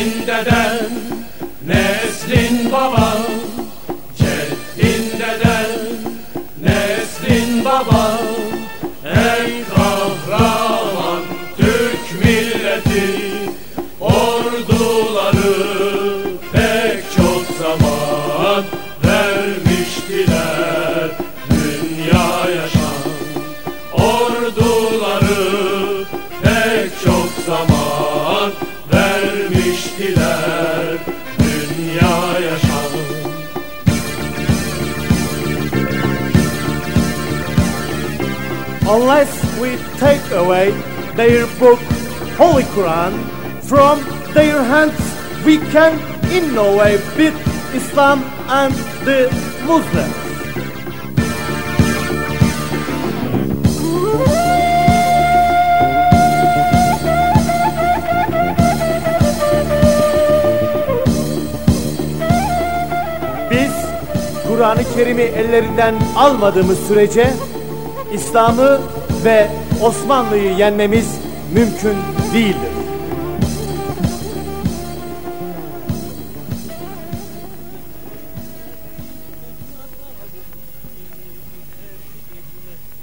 deden Neslin baba. Ceddin deden Neslin baba. Ey kahraman Türk milleti Orduları pek çok zaman vermiştiler. Dünya yaşam Orduları pek çok zaman Dünya Unless we take away their book, Holy Quran, from their hands, we can in no way beat Islam and the Muslims. Kur'an-ı Kerim'i ellerinden almadığımız sürece İslam'ı ve Osmanlı'yı yenmemiz mümkün değildir.